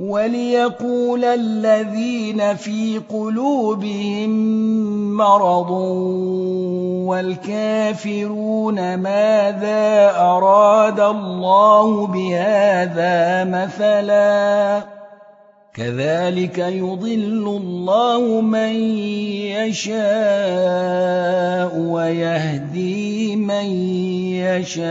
وليقول الذين في قلوبهم مرض والكافرون ماذا أراد الله بهذا مثلا كذلك يضل الله من يشاء ويهدي من يشاء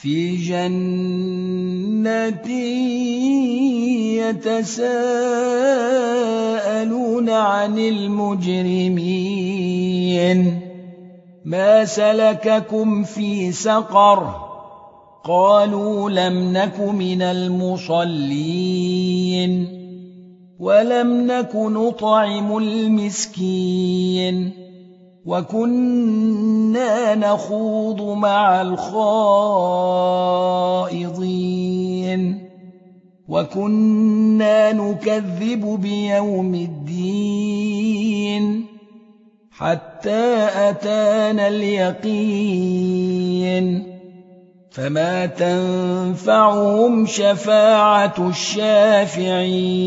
في جنات يتساءلون عن المجرمين. ما سلككم في سقر؟ قالوا لم نك من المصلين. ولم نك نطعم المسكين. وكنا نخوض مع الخائضين وكنا نكذب بيوم الدين حتى أتانا اليقين فما تنفعهم شفاعة الشافعين